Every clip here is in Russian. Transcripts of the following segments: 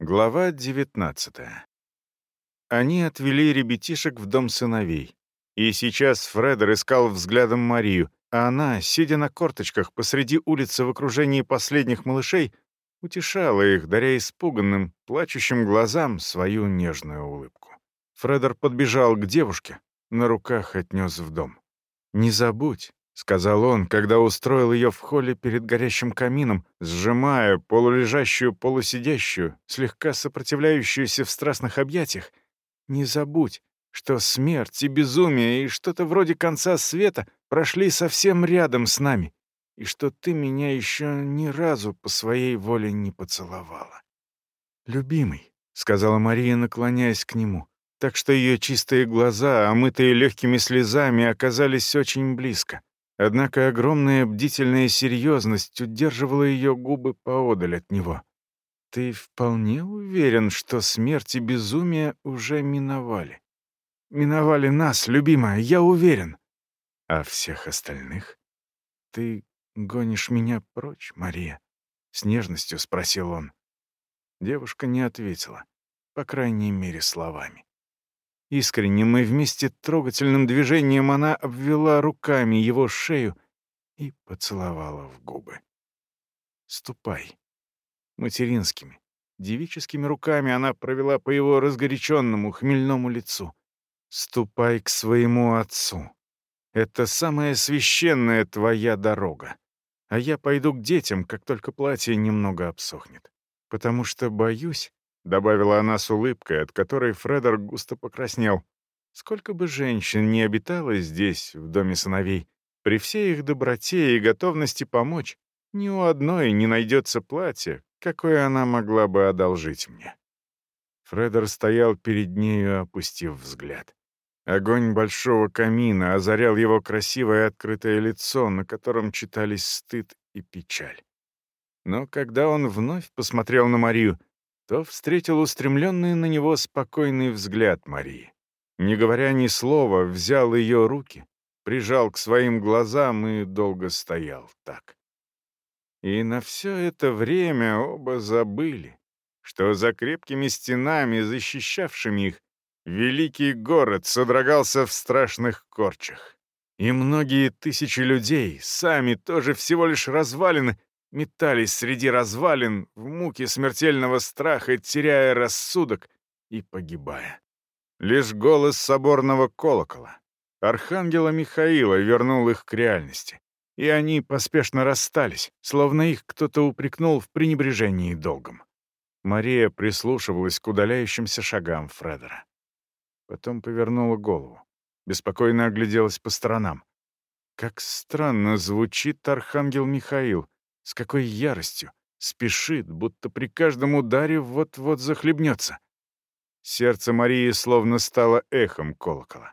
Глава 19 Они отвели ребятишек в дом сыновей. И сейчас Фредер искал взглядом Марию, а она, сидя на корточках посреди улицы в окружении последних малышей, утешала их, даря испуганным, плачущим глазам свою нежную улыбку. Фредер подбежал к девушке, на руках отнес в дом. «Не забудь, — сказал он, когда устроил ее в холле перед горящим камином, сжимая полулежащую, полусидящую, слегка сопротивляющуюся в страстных объятиях. «Не забудь, что смерть и безумие и что-то вроде конца света прошли совсем рядом с нами, и что ты меня еще ни разу по своей воле не поцеловала». «Любимый», — сказала Мария, наклоняясь к нему, так что ее чистые глаза, омытые легкими слезами, оказались очень близко. Однако огромная бдительная серьезность удерживала ее губы поодаль от него. «Ты вполне уверен, что смерть и безумие уже миновали?» «Миновали нас, любимая, я уверен». «А всех остальных?» «Ты гонишь меня прочь, Мария?» — с нежностью спросил он. Девушка не ответила, по крайней мере, словами. Искренним и вместе трогательным движением она обвела руками его шею и поцеловала в губы. «Ступай». Материнскими, девическими руками она провела по его разгоряченному хмельному лицу. «Ступай к своему отцу. Это самая священная твоя дорога. А я пойду к детям, как только платье немного обсохнет. Потому что боюсь, добавила она с улыбкой, от которой Фредер густо покраснел. Сколько бы женщин не обитало здесь, в доме сыновей, при всей их доброте и готовности помочь, ни у одной не найдется платье, какое она могла бы одолжить мне. Фредер стоял перед нею, опустив взгляд. Огонь большого камина озарял его красивое открытое лицо, на котором читались стыд и печаль. Но когда он вновь посмотрел на Марию, то встретил устремленный на него спокойный взгляд Марии. Не говоря ни слова, взял ее руки, прижал к своим глазам и долго стоял так. И на все это время оба забыли, что за крепкими стенами, защищавшими их, великий город содрогался в страшных корчах. И многие тысячи людей, сами тоже всего лишь развалины, метались среди развалин в муке смертельного страха, теряя рассудок и погибая. Лишь голос соборного колокола, архангела Михаила, вернул их к реальности, и они поспешно расстались, словно их кто-то упрекнул в пренебрежении долгом. Мария прислушивалась к удаляющимся шагам Фредера. Потом повернула голову, беспокойно огляделась по сторонам. Как странно звучит архангел Михаил — с какой яростью! Спешит, будто при каждом ударе вот-вот захлебнется. Сердце Марии словно стало эхом колокола.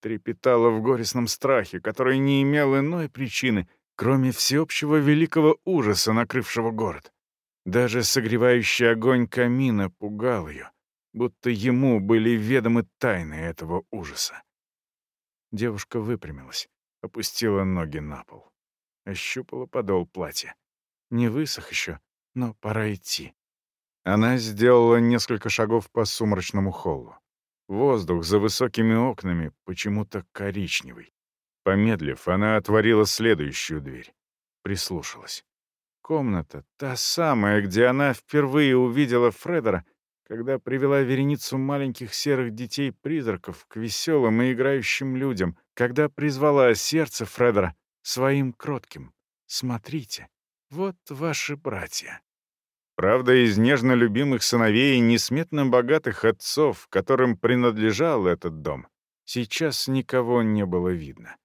Трепетало в горестном страхе, который не имел иной причины, кроме всеобщего великого ужаса, накрывшего город. Даже согревающий огонь камина пугал ее, будто ему были ведомы тайны этого ужаса. Девушка выпрямилась, опустила ноги на пол. Ощупала подол платья. Не высох еще, но пора идти. Она сделала несколько шагов по сумрачному холлу. Воздух за высокими окнами почему-то коричневый. Помедлив, она отворила следующую дверь. Прислушалась. Комната, та самая, где она впервые увидела Фредера, когда привела вереницу маленьких серых детей-призраков к веселым и играющим людям, когда призвала сердце Фредера своим кротким. «Смотрите, вот ваши братья». Правда, из нежно любимых сыновей и несметно богатых отцов, которым принадлежал этот дом, сейчас никого не было видно.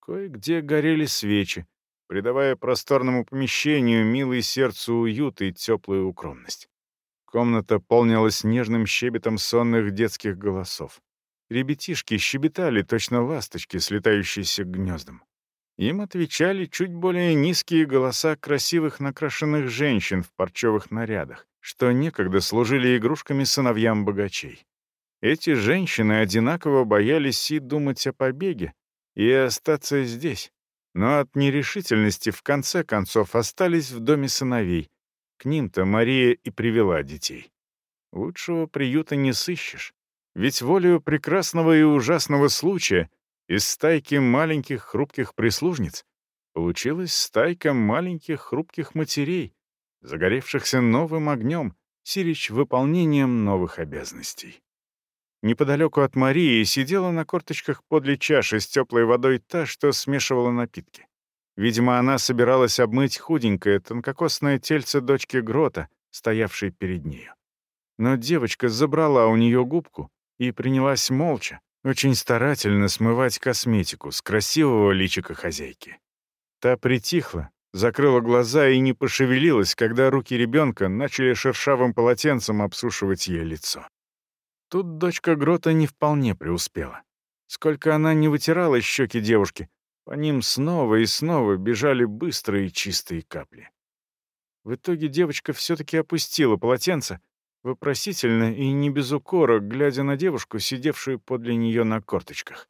Кое-где горели свечи, придавая просторному помещению милый сердцу уют и теплую укромность. Комната полнилась нежным щебетом сонных детских голосов. Ребятишки щебетали, точно ласточки, слетающиеся к гнездам. Им отвечали чуть более низкие голоса красивых накрашенных женщин в парчевых нарядах, что некогда служили игрушками сыновьям богачей. Эти женщины одинаково боялись и думать о побеге, и остаться здесь, но от нерешительности в конце концов остались в доме сыновей, К ним-то Мария и привела детей. Лучшего приюта не сыщешь. Ведь волею прекрасного и ужасного случая из стайки маленьких хрупких прислужниц получилась стайка маленьких хрупких матерей, загоревшихся новым огнем, сирич выполнением новых обязанностей. Неподалеку от Марии сидела на корточках подле чаши с теплой водой та, что смешивала напитки. Видимо, она собиралась обмыть худенькое, тонкокосное тельце дочки Грота, стоявшей перед нею. Но девочка забрала у нее губку и принялась молча, очень старательно смывать косметику с красивого личика хозяйки. Та притихла, закрыла глаза и не пошевелилась, когда руки ребенка начали шершавым полотенцем обсушивать ей лицо. Тут дочка Грота не вполне преуспела. Сколько она не вытирала щеки девушки, по ним снова и снова бежали быстрые чистые капли. В итоге девочка все-таки опустила полотенце, вопросительно и не без укора, глядя на девушку, сидевшую подле нее на корточках.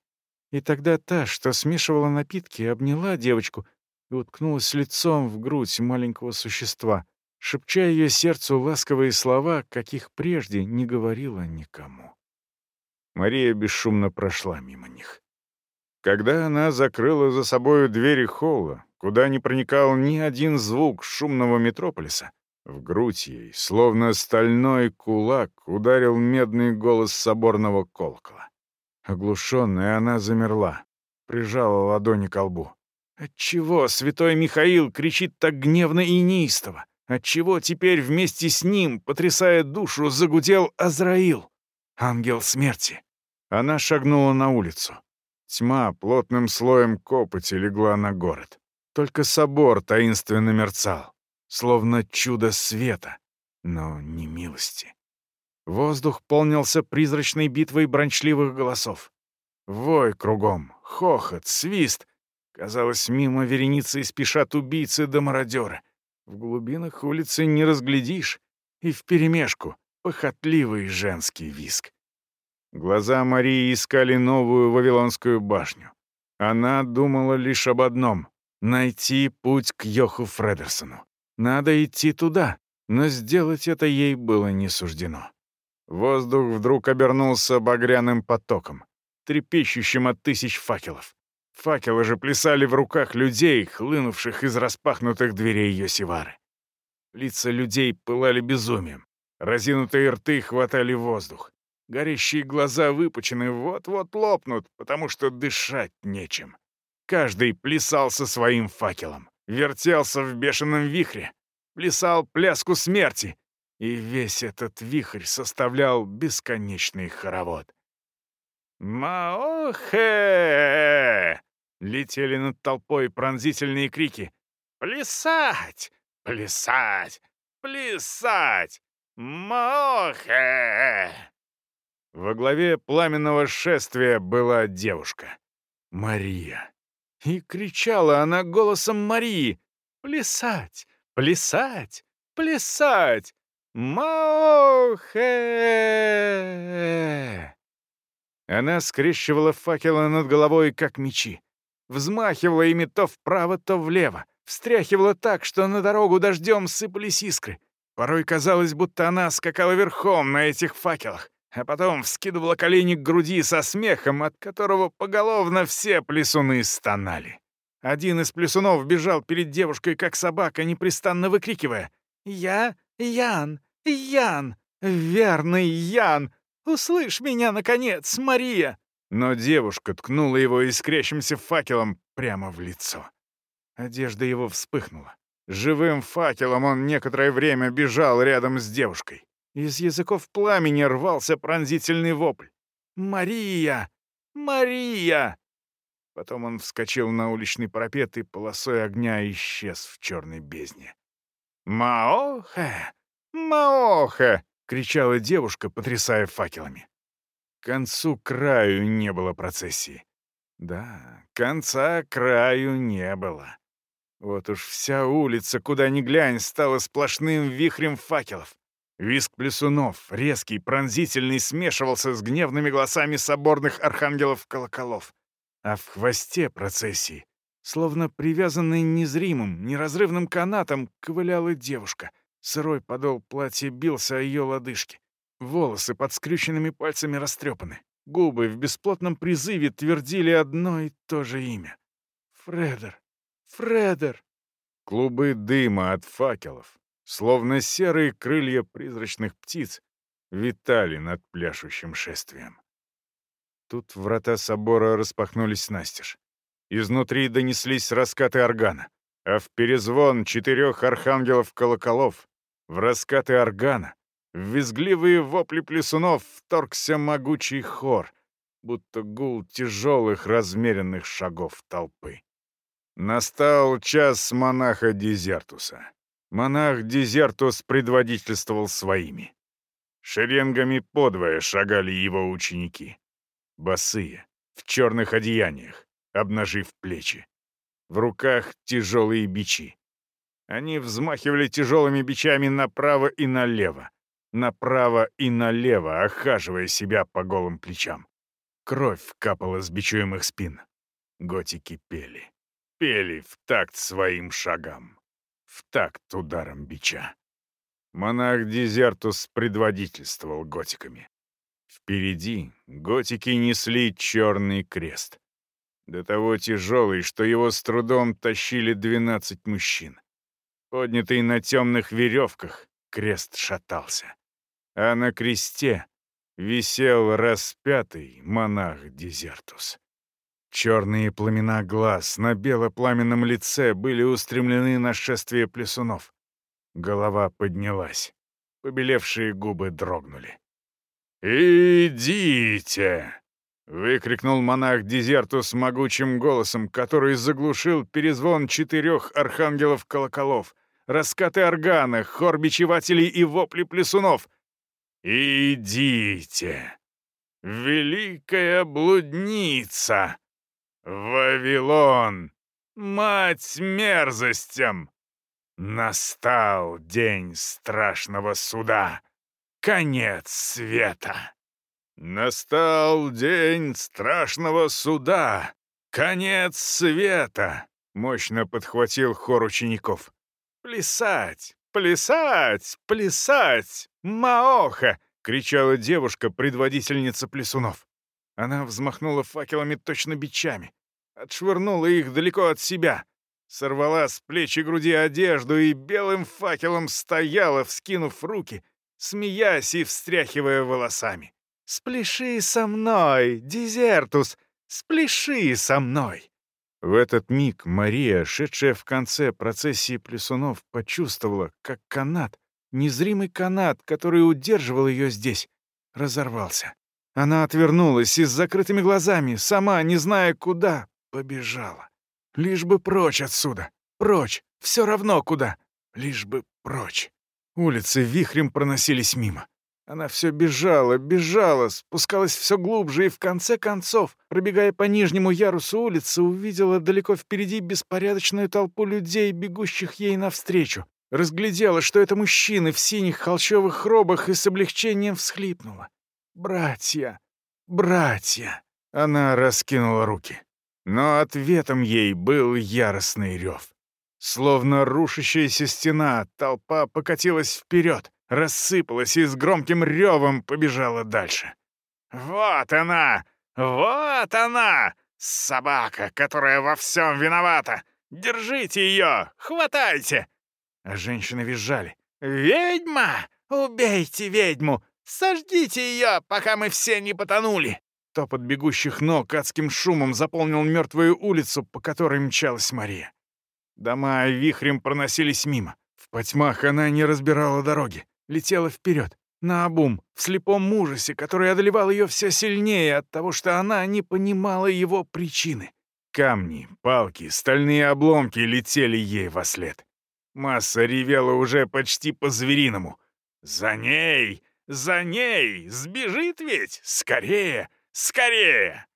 И тогда та, что смешивала напитки, обняла девочку и уткнулась лицом в грудь маленького существа, шепча ее сердцу ласковые слова, каких прежде не говорила никому. Мария бесшумно прошла мимо них. Когда она закрыла за собою двери холла, куда не проникал ни один звук шумного метрополиса, в грудь ей, словно стальной кулак, ударил медный голос соборного колокола. Оглушенная, она замерла, прижала ладони к лбу. Отчего святой Михаил кричит так гневно и неистово? Отчего теперь вместе с ним, потрясая душу, загудел Азраил, ангел смерти? Она шагнула на улицу. Тьма плотным слоем копоти легла на город. Только собор таинственно мерцал, словно чудо света, но не милости. Воздух полнился призрачной битвой брончливых голосов. Вой кругом, хохот, свист. Казалось, мимо вереницы спешат убийцы да мародеры — в глубинах улицы не разглядишь, и вперемешку похотливый женский виск. Глаза Марии искали новую Вавилонскую башню. Она думала лишь об одном — найти путь к Йоху Фредерсону. Надо идти туда, но сделать это ей было не суждено. Воздух вдруг обернулся багряным потоком, трепещущим от тысяч факелов. Факелы же плясали в руках людей, хлынувших из распахнутых дверей Йосивары. Лица людей пылали безумием. Разинутые рты хватали воздух. Горящие глаза выпучены вот-вот лопнут, потому что дышать нечем. Каждый плясал со своим факелом, вертелся в бешеном вихре, плясал пляску смерти, и весь этот вихрь составлял бесконечный хоровод. «Маохе!» — летели над толпой пронзительные крики. «Плясать! Плясать! Плясать! Маохе!» Во главе пламенного шествия была девушка. Мария. И кричала она голосом Марии. «Плясать! Плясать! Плясать! Маохе!» Она скрещивала факелы над головой, как мечи. Взмахивала ими то вправо, то влево. Встряхивала так, что на дорогу дождем сыпались искры. Порой казалось, будто она скакала верхом на этих факелах, а потом вскидывала колени к груди со смехом, от которого поголовно все плесуны стонали. Один из плесунов бежал перед девушкой, как собака, непрестанно выкрикивая «Я Ян! Ян! Верный Ян! «Услышь меня, наконец, Мария!» Но девушка ткнула его искрящимся факелом прямо в лицо. Одежда его вспыхнула. Живым факелом он некоторое время бежал рядом с девушкой. Из языков пламени рвался пронзительный вопль. «Мария! Мария!» Потом он вскочил на уличный парапет и полосой огня исчез в черной бездне. «Маоха! Маоха!» — кричала девушка, потрясая факелами. К концу краю не было процессии. Да, конца краю не было. Вот уж вся улица, куда ни глянь, стала сплошным вихрем факелов. Виск плесунов, резкий, пронзительный, смешивался с гневными голосами соборных архангелов-колоколов. А в хвосте процессии, словно привязанной незримым, неразрывным канатом, ковыляла девушка — Сырой подол платья бился о ее лодыжки. Волосы под скрюченными пальцами растрепаны. Губы в бесплотном призыве твердили одно и то же имя. «Фредер! Фредер!» Клубы дыма от факелов, словно серые крылья призрачных птиц, витали над пляшущим шествием. Тут врата собора распахнулись настежь. Изнутри донеслись раскаты органа, а в перезвон четырех архангелов-колоколов, в раскаты органа, в визгливые вопли плесунов вторгся могучий хор, будто гул тяжелых размеренных шагов толпы. Настал час монаха Дезертуса. Монах Дезертус предводительствовал своими. Шеренгами подвое шагали его ученики. Босые, в черных одеяниях, обнажив плечи. В руках тяжелые бичи. Они взмахивали тяжелыми бичами направо и налево, направо и налево, охаживая себя по голым плечам. Кровь капала с бичуемых спин. Готики пели. Пели в такт своим шагам. В такт ударом бича. Монах Дезертус предводительствовал готиками. Впереди готики несли черный крест. До того тяжелый, что его с трудом тащили двенадцать мужчин. Поднятый на темных веревках, крест шатался а на кресте висел распятый монах Дезертус. Черные пламена глаз на белопламенном лице были устремлены на шествие плесунов. Голова поднялась. Побелевшие губы дрогнули. «Идите!» — выкрикнул монах Дезертус могучим голосом, который заглушил перезвон четырех архангелов-колоколов, раскаты органа, хор бичевателей и вопли плесунов. «Идите! Великая блудница! Вавилон! Мать мерзостям! Настал день страшного суда! Конец света! Настал день страшного суда! Конец света!» Мощно подхватил хор учеников. «Плясать! «Плясать! Плясать! Маоха!» — кричала девушка, предводительница плясунов. Она взмахнула факелами точно бичами, отшвырнула их далеко от себя, сорвала с плеч и груди одежду и белым факелом стояла, вскинув руки, смеясь и встряхивая волосами. «Спляши со мной, Дезертус! Спляши со мной!» В этот миг Мария, шедшая в конце процессии плесунов, почувствовала, как канат, незримый канат, который удерживал ее здесь, разорвался. Она отвернулась и с закрытыми глазами, сама, не зная куда, побежала. Лишь бы прочь отсюда. Прочь. Все равно куда. Лишь бы прочь. Улицы вихрем проносились мимо. Она все бежала, бежала, спускалась все глубже и в конце концов, пробегая по нижнему ярусу улицы, увидела далеко впереди беспорядочную толпу людей, бегущих ей навстречу. Разглядела, что это мужчины в синих холщовых робах и с облегчением всхлипнула. «Братья! Братья!» Она раскинула руки. Но ответом ей был яростный рев. Словно рушащаяся стена, толпа покатилась вперед рассыпалась и с громким ревом побежала дальше. «Вот она! Вот она! Собака, которая во всем виновата! Держите ее! Хватайте!» Женщины визжали. «Ведьма! Убейте ведьму! Сождите ее, пока мы все не потонули!» Топот бегущих ног адским шумом заполнил мертвую улицу, по которой мчалась Мария. Дома вихрем проносились мимо. В потьмах она не разбирала дороги летела вперед, на обум, в слепом ужасе, который одолевал ее все сильнее от того, что она не понимала его причины. Камни, палки, стальные обломки летели ей во след. Масса ревела уже почти по-звериному. «За ней! За ней! Сбежит ведь! Скорее! Скорее!»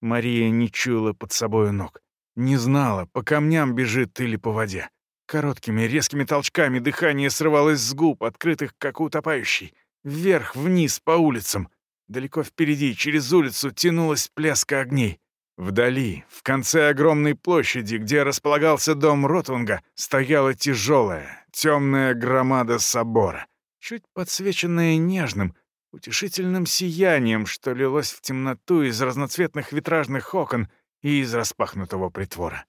Мария не чула под собою ног. Не знала, по камням бежит или по воде. Короткими резкими толчками дыхание срывалось с губ, открытых, как утопающий. Вверх, вниз, по улицам. Далеко впереди, через улицу, тянулась пляска огней. Вдали, в конце огромной площади, где располагался дом Ротунга, стояла тяжелая, темная громада собора, чуть подсвеченная нежным, утешительным сиянием, что лилось в темноту из разноцветных витражных окон и из распахнутого притвора.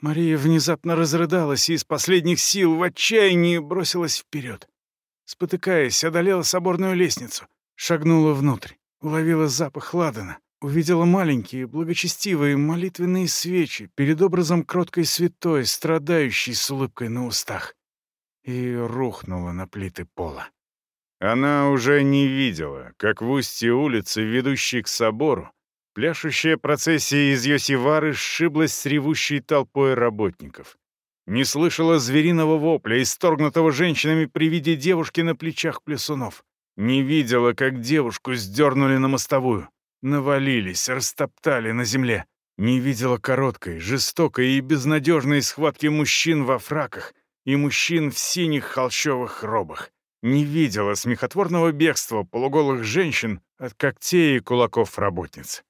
Мария внезапно разрыдалась и из последних сил в отчаянии бросилась вперед. Спотыкаясь, одолела соборную лестницу, шагнула внутрь, уловила запах ладана, увидела маленькие, благочестивые молитвенные свечи перед образом кроткой святой, страдающей с улыбкой на устах, и рухнула на плиты пола. Она уже не видела, как в устье улицы, ведущей к собору, пляшущая процессия из Йосивары сшиблась с ревущей толпой работников. Не слышала звериного вопля, исторгнутого женщинами при виде девушки на плечах плесунов. Не видела, как девушку сдернули на мостовую навалились, растоптали на земле. Не видела короткой, жестокой и безнадежной схватки мужчин во фраках и мужчин в синих холщовых робах. Не видела смехотворного бегства полуголых женщин от когтей и кулаков работниц.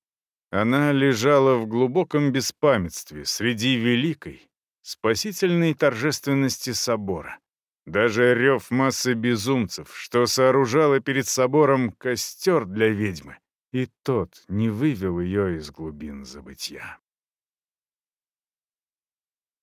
Она лежала в глубоком беспамятстве среди великой, спасительной торжественности собора. Даже рев массы безумцев, что сооружала перед собором костер для ведьмы, и тот не вывел ее из глубин забытья.